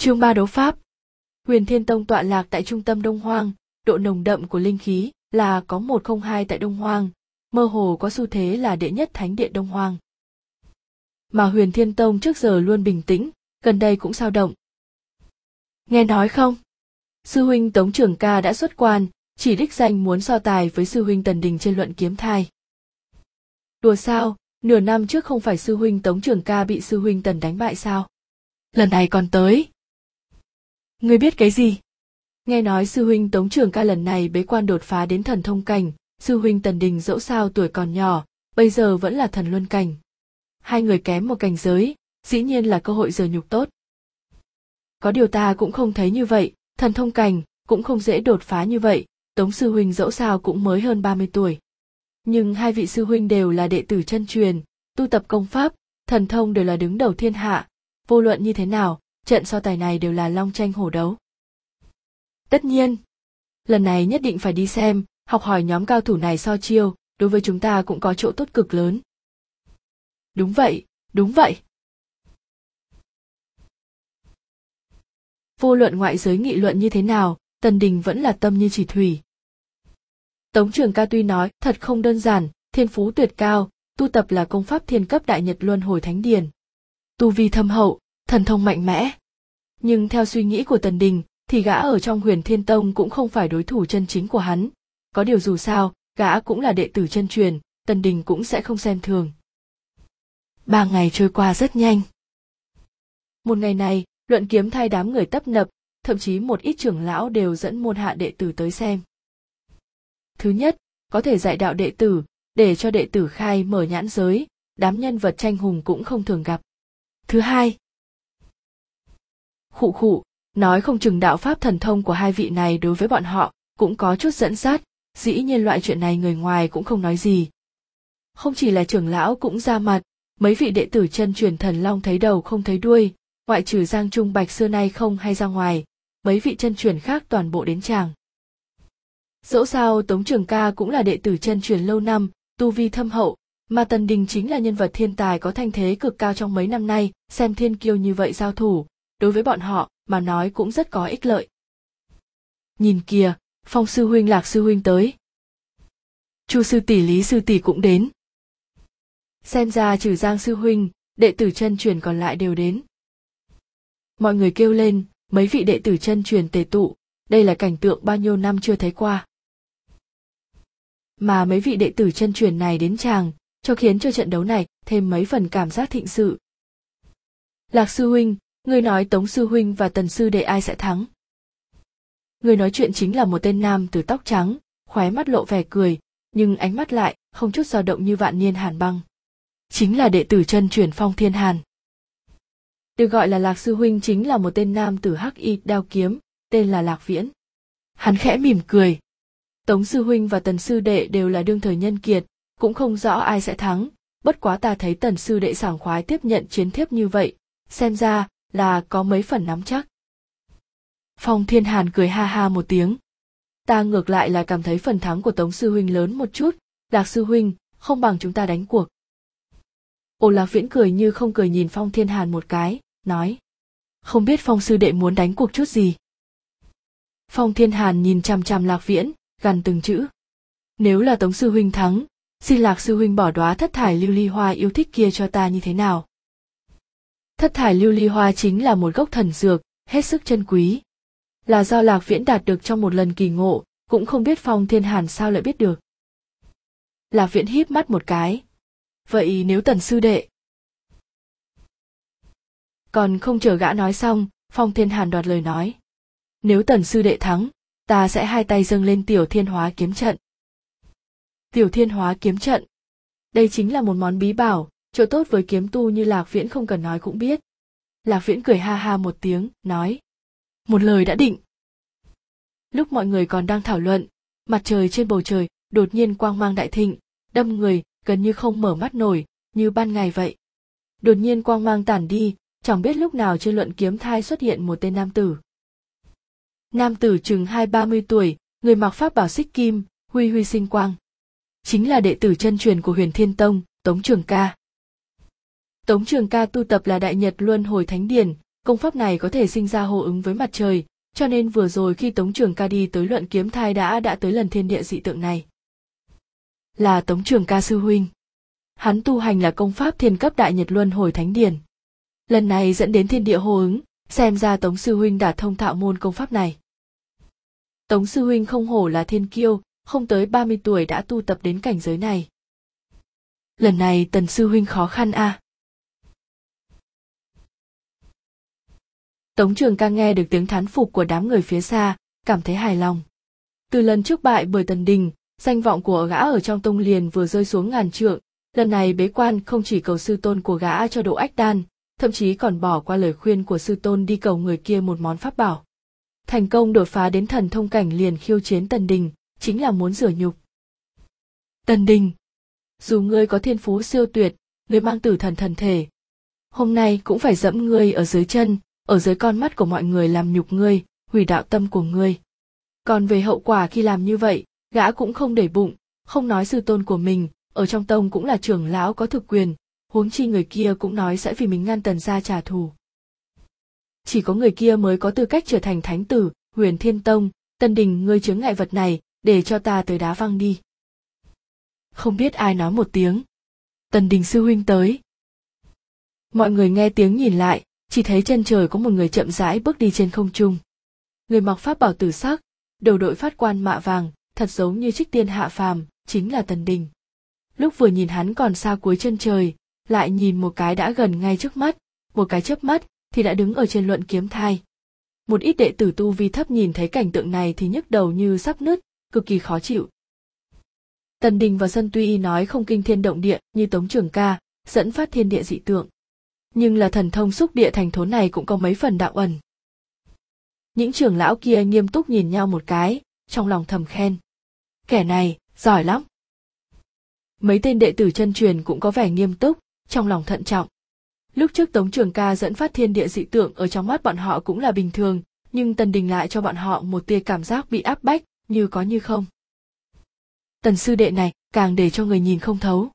Chương ba đấu pháp. Huyền Thiên Tông tọa lạc tại trung tâm Đông Hoang, độ nồng đậm của linh khí là có một không hai tại Đông Hoang, mơ hồ có xu thế là đệ nhất thánh điện Đông Hoang. Mà Huyền Thiên Tông trước giờ luôn bình tĩnh, gần đây cũng sao động. Nghe nói không? Sư huynh Tống Trường Ca đã xuất quan, chỉ đích danh muốn so tài với sư huynh Tần Đình trên luận kiếm thai. Đùa sao, nửa năm trước không phải sư huynh Tống Trường Ca bị sư huynh Tần đánh bại sao? Lần này còn tới. Ngươi biết cái gì? Nghe nói sư huynh Tống Trường Ca lần này bế quan đột phá đến thần thông cảnh, sư huynh Tần Đình dẫu sao tuổi còn nhỏ, bây giờ vẫn là thần luân cảnh. Hai người kém một cảnh giới, dĩ nhiên là cơ hội giờ nhục tốt. Có điều ta cũng không thấy như vậy, thần thông cảnh cũng không dễ đột phá như vậy, Tống sư huynh dẫu sao cũng mới hơn 30 tuổi. Nhưng hai vị sư huynh đều là đệ tử chân truyền, tu tập công pháp, thần thông đều là đứng đầu thiên hạ, vô luận như thế nào, trận so tài này đều là long tranh hổ đấu. Tất nhiên, lần này nhất định phải đi xem, học hỏi nhóm cao thủ này so chiêu, đối với chúng ta cũng có chỗ tốt cực lớn. Đúng vậy, đúng vậy. Vô luận ngoại giới nghị luận như thế nào, Tần Đình vẫn là tâm như chỉ thủy. Tống Trường Ca tuy nói thật không đơn giản, thiên phú tuyệt cao, tu tập là công pháp thiên cấp đại nhật luân hồi thánh điển. Tu vi thâm hậu, thần thông mạnh mẽ. Nhưng theo suy nghĩ của Tần Đình, thì gã ở trong huyền thiên tông cũng không phải đối thủ chân chính của hắn. Có điều dù sao, gã cũng là đệ tử chân truyền, Tần Đình cũng sẽ không xem thường. Ba ngày trôi qua rất nhanh. Một ngày này, luận kiếm thay đám người tấp nập, thậm chí một ít trưởng lão đều dẫn môn hạ đệ tử tới xem. Thứ nhất, có thể dạy đạo đệ tử, để cho đệ tử khai mở nhãn giới, đám nhân vật tranh hùng cũng không thường gặp. Thứ hai, khụ khụ, nói không chừng đạo pháp thần thông của hai vị này đối với bọn họ cũng có chút dẫn dắt, dĩ nhiên loại chuyện này người ngoài cũng không nói gì. Không chỉ là trưởng lão cũng ra mặt, mấy vị đệ tử chân truyền thần long thấy đầu không thấy đuôi, ngoại trừ Giang Trung Bạch xưa nay không hay ra ngoài, mấy vị chân truyền khác toàn bộ đến chàng. Dẫu sao Tống Trường Ca cũng là đệ tử chân truyền lâu năm, tu vi thâm hậu, mà Tần Đình chính là nhân vật thiên tài có thanh thế cực cao trong mấy năm nay, xem thiên kiêu như vậy giao thủ, đối với bọn họ mà nói cũng rất có ích lợi. Nhìn kìa, Phong sư huynh Lạc sư huynh tới. Chu sư tỷ Lý sư tỷ cũng đến. Xem ra trừ Giang sư huynh, đệ tử chân truyền còn lại đều đến. Mọi người kêu lên, mấy vị đệ tử chân truyền tề tụ, đây là cảnh tượng bao nhiêu năm chưa thấy qua. Mà mấy vị đệ tử chân truyền này đến chàng, cho khiến cho trận đấu này thêm mấy phần cảm giác thịnh sự. Lạc sư huynh, người nói Tống sư huynh và Tần sư đệ ai sẽ thắng? Người nói chuyện chính là một tên nam từ tóc trắng, khóe mắt lộ vẻ cười, nhưng ánh mắt lại không chút dao động như vạn niên hàn băng. Chính là đệ tử chân truyền phong thiên hàn. Được gọi là Lạc sư huynh chính là một tên nam tử hắc y đao kiếm, tên là Lạc Viễn. Hắn khẽ mỉm cười. Tống sư huynh và tần sư đệ đều là đương thời nhân kiệt, cũng không rõ ai sẽ thắng, bất quá ta thấy tần sư đệ sảng khoái tiếp nhận chiến thiếp như vậy, xem ra là có mấy phần nắm chắc. Phong Thiên Hàn cười ha ha một tiếng. Ta ngược lại là cảm thấy phần thắng của Tống sư huynh lớn một chút, Lạc sư huynh, không bằng chúng ta đánh cuộc. Ô Lạc Viễn cười như không cười nhìn Phong Thiên Hàn một cái, nói. Không biết Phong sư đệ muốn đánh cuộc chút gì. Phong Thiên Hàn nhìn chằm chằm Lạc Viễn, gằn từng chữ. Nếu là Tống sư huynh thắng, xin Lạc sư huynh bỏ đóa thất thải lưu ly hoa yêu thích kia cho ta như thế nào? Thất thải lưu ly hoa chính là một gốc thần dược, hết sức chân quý. Là do Lạc Viễn đạt được trong một lần kỳ ngộ, cũng không biết Phong Thiên Hàn sao lại biết được. Lạc Viễn híp mắt một cái. Vậy nếu tần sư đệ? Còn không chờ gã nói xong, Phong Thiên Hàn đoạt lời nói nếu tần sư đệ thắng ta sẽ hai tay dâng lên tiểu thiên hóa kiếm trận tiểu thiên hóa kiếm trận đây chính là một món bí bảo chỗ tốt với kiếm tu như lạc viễn không cần nói cũng biết. Lạc viễn cười ha ha một tiếng, nói, một lời đã định. Lúc mọi người còn đang thảo luận, mặt trời trên bầu trời đột nhiên quang mang đại thịnh, đâm người gần như không mở mắt nổi, như ban ngày vậy. Đột nhiên quang mang tản đi, chẳng biết lúc nào trên luận kiếm thai xuất hiện một tên nam tử. Nam tử chừng hai ba mươi tuổi, người mặc pháp bảo xích kim, huy huy sinh quang. Chính là đệ tử chân truyền của huyền thiên tông, tống trường ca tống trường ca tu tập là đại nhật luân hồi thánh điển, công pháp này có thể sinh ra hô ứng với mặt trời, cho nên vừa rồi khi tống trường ca đi tới luận kiếm thai đã đã tới lần thiên địa dị tượng này. Là tống trường ca sư huynh. Hắn tu hành là công pháp thiên cấp đại nhật luân hồi thánh điển. Lần này dẫn đến thiên địa hô ứng, xem ra tống sư huynh đã thông thạo môn công pháp này. Tống sư huynh không hổ là thiên kiêu, không tới 30 tuổi đã tu tập đến cảnh giới này. Lần này tần sư huynh khó khăn a. à. Tống trường ca nghe được tiếng thán phục của đám người phía xa, cảm thấy hài lòng. Từ lần trước bại bởi tần đình, danh vọng của gã ở trong tông liền vừa rơi xuống ngàn trượng. Lần này bế quan không chỉ cầu sư tôn của gã cho độ ách đan, thậm chí còn bỏ qua lời khuyên của sư tôn đi cầu người kia một món pháp bảo. Thành công đột phá đến thần thông cảnh liền khiêu chiến tần đình, chính là muốn rửa nhục. Tần đình, dù ngươi có thiên phú siêu tuyệt, ngươi mang tử thần thần thể, hôm nay cũng phải dẫm ngươi ở dưới chân ở dưới con mắt của mọi người làm nhục ngươi, hủy đạo tâm của ngươi. Còn về hậu quả khi làm như vậy, gã cũng không để bụng, không nói sư tôn của mình, ở trong tông cũng là trưởng lão có thực quyền, huống chi người kia cũng nói sẽ vì mình ngăn tần gia trả thù. Chỉ có người kia mới có tư cách trở thành thánh tử, huyền thiên tông, tân đình ngươi chướng ngại vật này, để cho ta tới đá văng đi. Không biết ai nói một tiếng. Tần đình sư huynh tới. Mọi người nghe tiếng nhìn lại chỉ thấy chân trời có một người chậm rãi bước đi trên không trung. Người mặc pháp bảo tử sắc, đầu đội phát quan mạ vàng, thật giống như trích tiên hạ phàm, chính là tần đình. Lúc vừa nhìn hắn còn xa cuối chân trời, lại nhìn một cái đã gần ngay trước mắt, một cái chớp mắt, thì đã đứng ở trên luận kiếm thai. Một ít đệ tử tu vi thấp nhìn thấy cảnh tượng này thì nhức đầu như sắp nứt, cực kỳ khó chịu. Tần đình và sân tuy nói không kinh thiên động địa, như tống trường ca, dẫn phát thiên địa dị tượng nhưng là thần thông xúc địa thành thốn này cũng có mấy phần đạo ẩn. Những trưởng lão kia nghiêm túc nhìn nhau một cái, trong lòng thầm khen. Kẻ này, giỏi lắm. Mấy tên đệ tử chân truyền cũng có vẻ nghiêm túc, trong lòng thận trọng. Lúc trước tống trường ca dẫn phát thiên địa dị tượng ở trong mắt bọn họ cũng là bình thường, nhưng tần đình lại cho bọn họ một tia cảm giác bị áp bách, như có như không. Tần sư đệ này, càng để cho người nhìn không thấu.